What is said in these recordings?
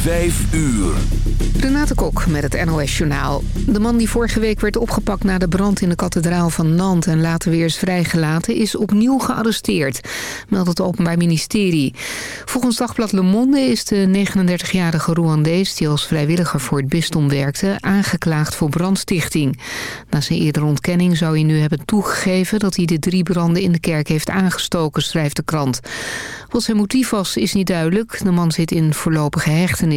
Vijf uur. Renate Kok met het NOS Journaal. De man die vorige week werd opgepakt na de brand in de kathedraal van Nantes... en later weer is vrijgelaten, is opnieuw gearresteerd, meldt het Openbaar Ministerie. Volgens dagblad Le Monde is de 39-jarige Rwandees... die als vrijwilliger voor het bisdom werkte, aangeklaagd voor brandstichting. Na zijn eerdere ontkenning zou hij nu hebben toegegeven... dat hij de drie branden in de kerk heeft aangestoken, schrijft de krant. Wat zijn motief was, is niet duidelijk. De man zit in voorlopige hechtenis.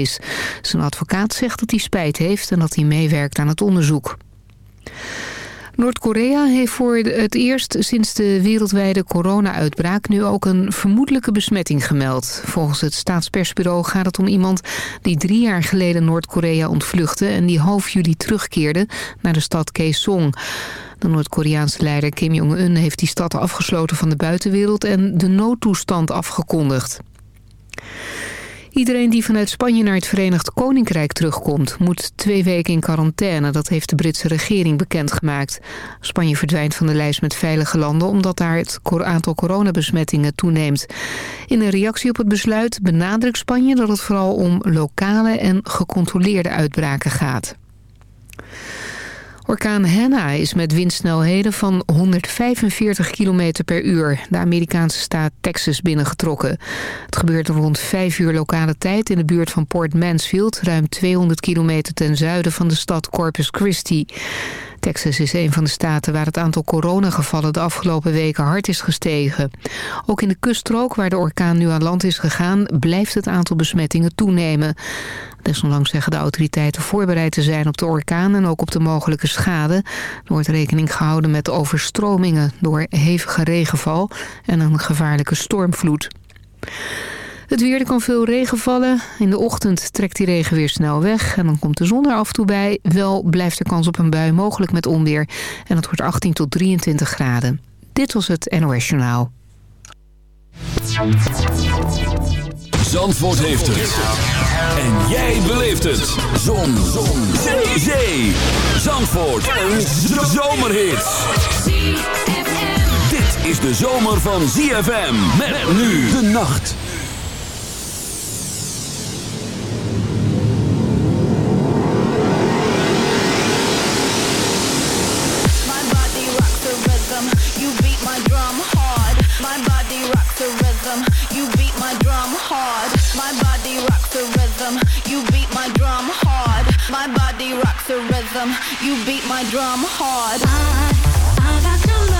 Zijn advocaat zegt dat hij spijt heeft en dat hij meewerkt aan het onderzoek. Noord-Korea heeft voor het eerst sinds de wereldwijde corona-uitbraak nu ook een vermoedelijke besmetting gemeld. Volgens het staatspersbureau gaat het om iemand die drie jaar geleden Noord-Korea ontvluchtte en die half juli terugkeerde naar de stad Kaesong. De Noord-Koreaanse leider Kim Jong-un heeft die stad afgesloten van de buitenwereld en de noodtoestand afgekondigd. Iedereen die vanuit Spanje naar het Verenigd Koninkrijk terugkomt... moet twee weken in quarantaine. Dat heeft de Britse regering bekendgemaakt. Spanje verdwijnt van de lijst met veilige landen... omdat daar het aantal coronabesmettingen toeneemt. In een reactie op het besluit benadrukt Spanje... dat het vooral om lokale en gecontroleerde uitbraken gaat. Orkaan Hanna is met windsnelheden van 145 km per uur de Amerikaanse staat Texas binnengetrokken. Het gebeurde rond 5 uur lokale tijd in de buurt van Port Mansfield, ruim 200 kilometer ten zuiden van de stad Corpus Christi. Texas is een van de staten waar het aantal coronagevallen de afgelopen weken hard is gestegen. Ook in de kuststrook waar de orkaan nu aan land is gegaan blijft het aantal besmettingen toenemen. Desondanks zeggen de autoriteiten voorbereid te zijn op de orkaan en ook op de mogelijke schade. Er wordt rekening gehouden met overstromingen door hevige regenval en een gevaarlijke stormvloed. Het weer, er kan veel regen vallen. In de ochtend trekt die regen weer snel weg. En dan komt de zon er af en toe bij. Wel blijft er kans op een bui, mogelijk met onweer. En het wordt 18 tot 23 graden. Dit was het NOS Journaal. Zandvoort heeft het. En jij beleeft het. Zon. zon. Zee. Zee. Zandvoort. Een zomerhit. Dit is de zomer van ZFM. Met nu de nacht. rock the rhythm, you beat my drum hard. My body rock the rhythm, you beat my drum hard. My body rock the rhythm, you beat my drum hard. I, I got the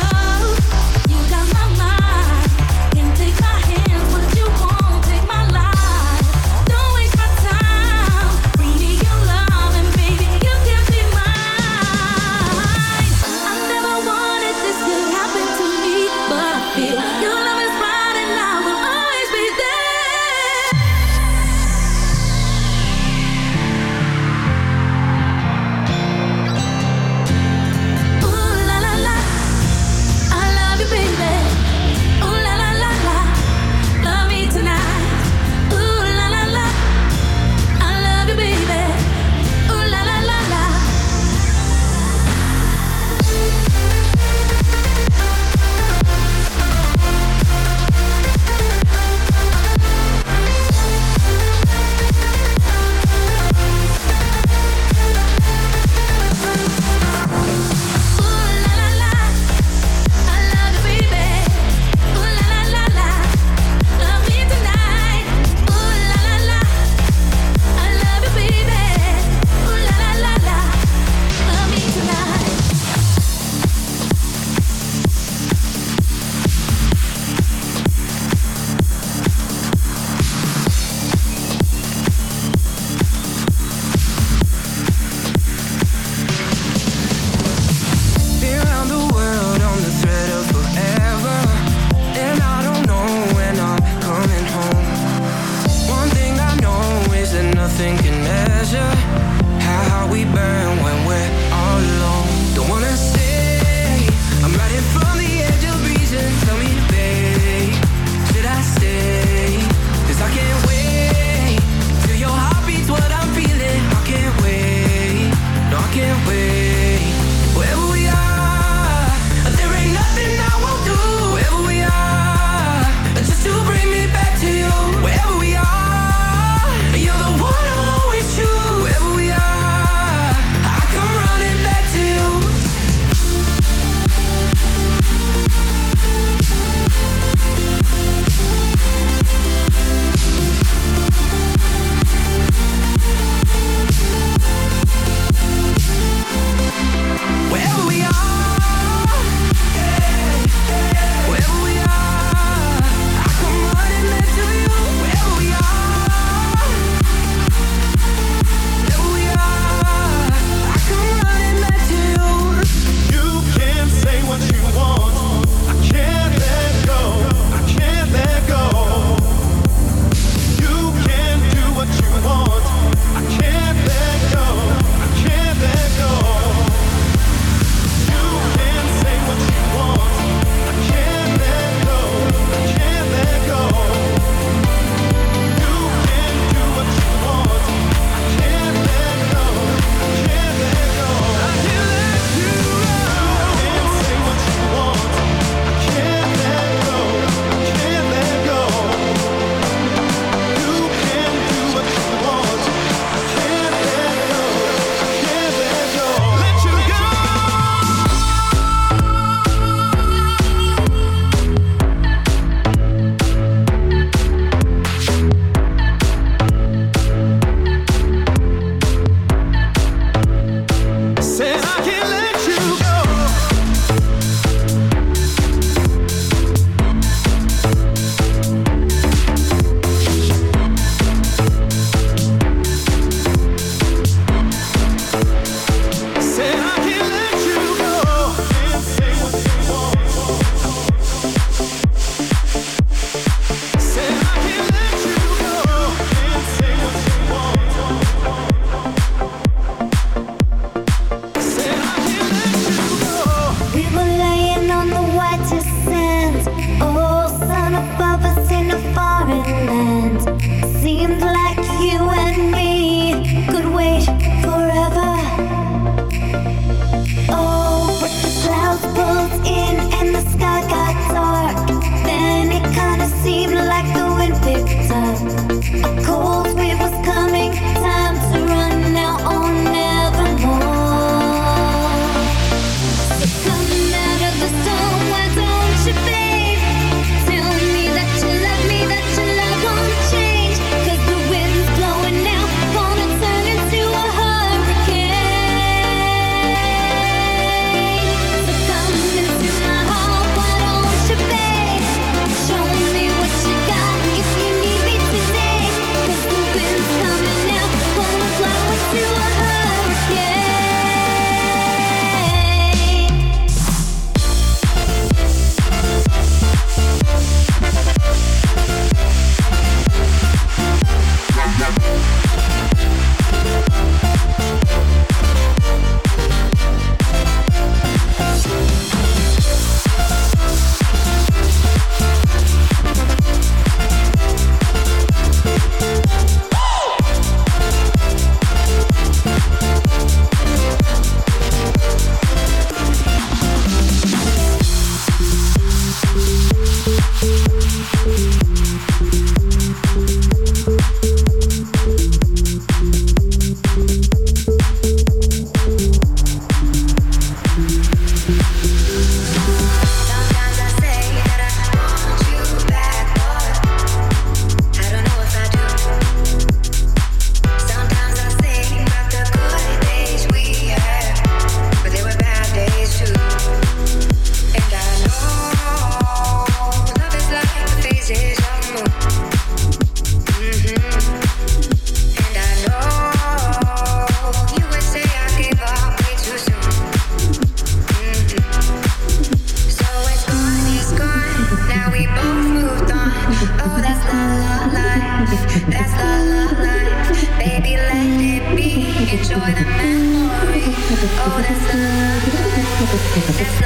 Ja.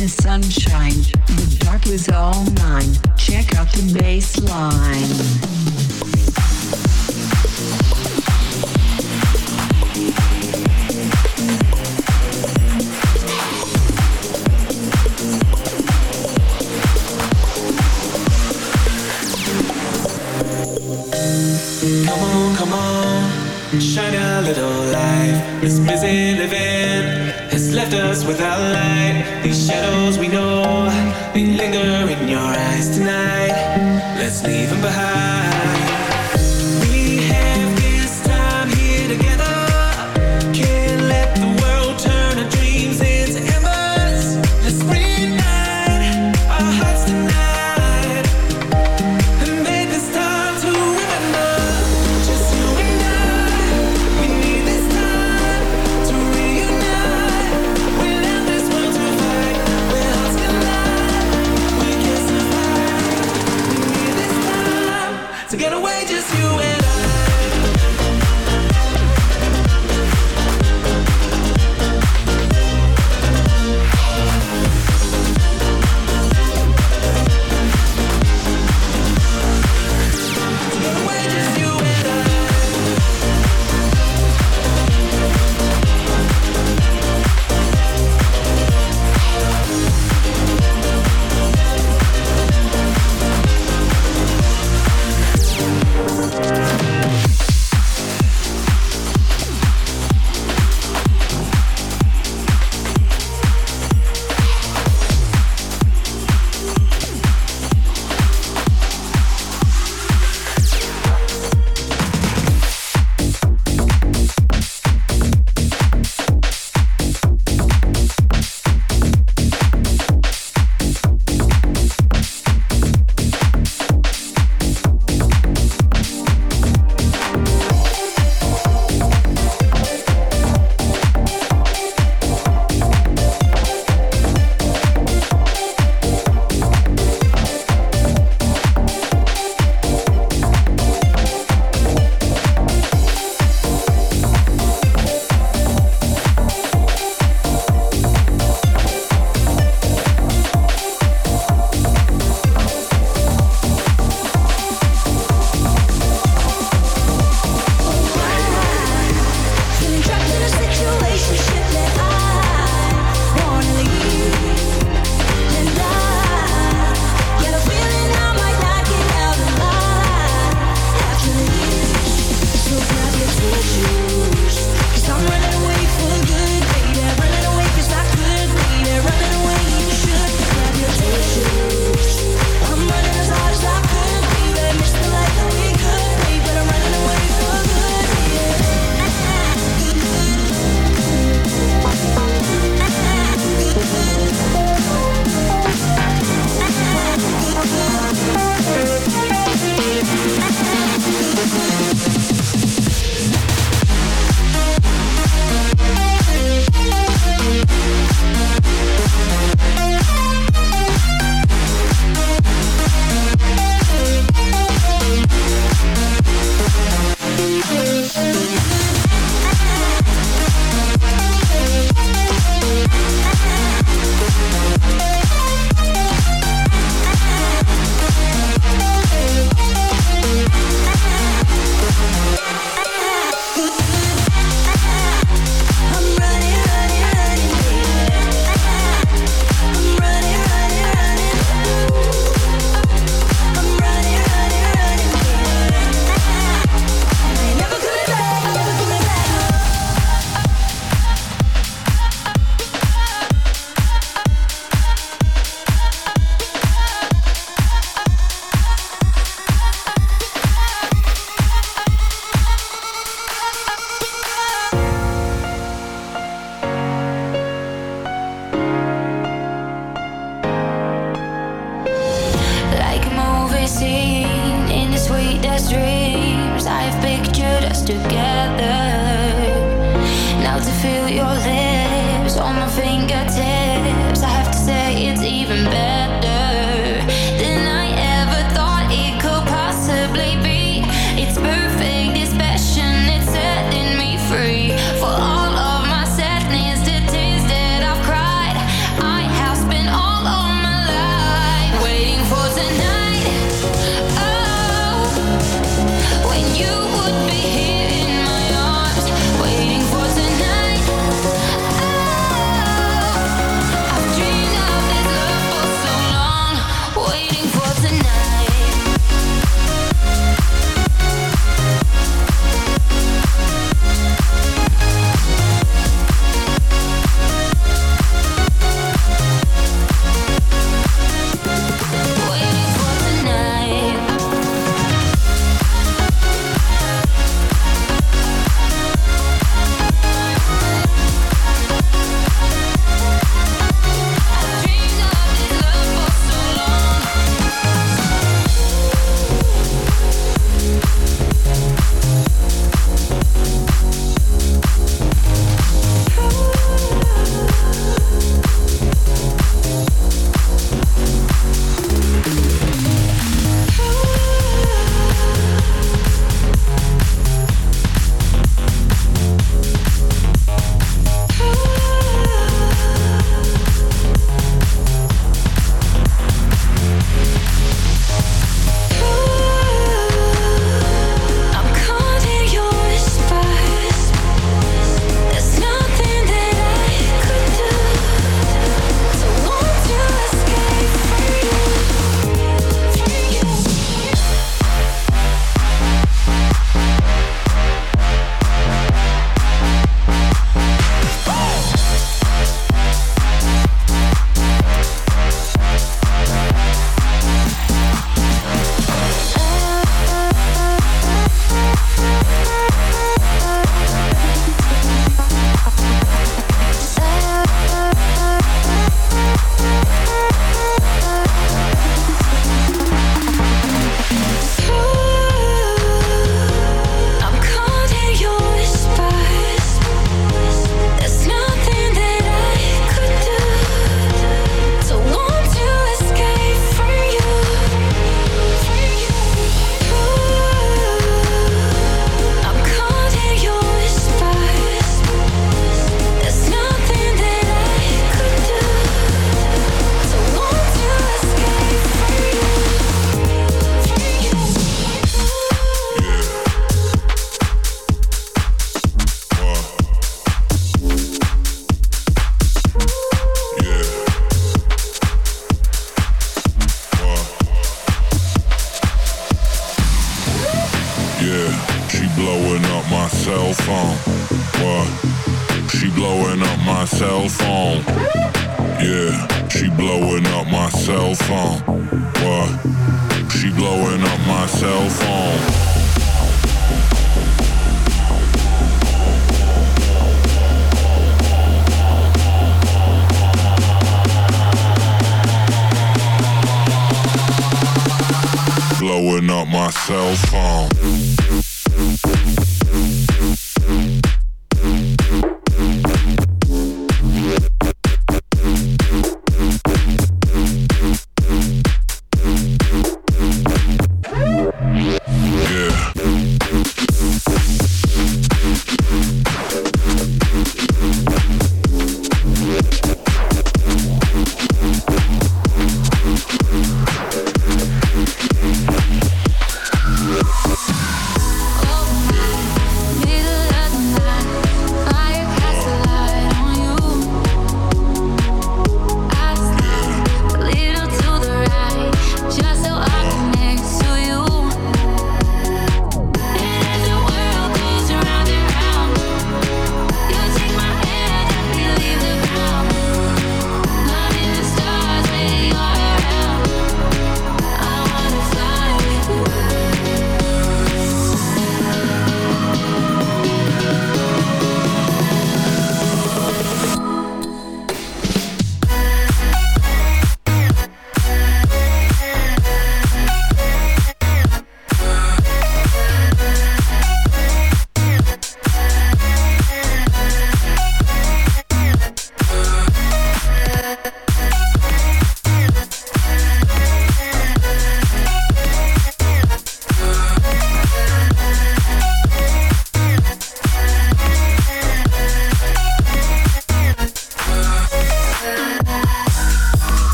The sunshine. The dark was all mine. Check out the bass line. shine a little light. This busy living has left us without light shadows we know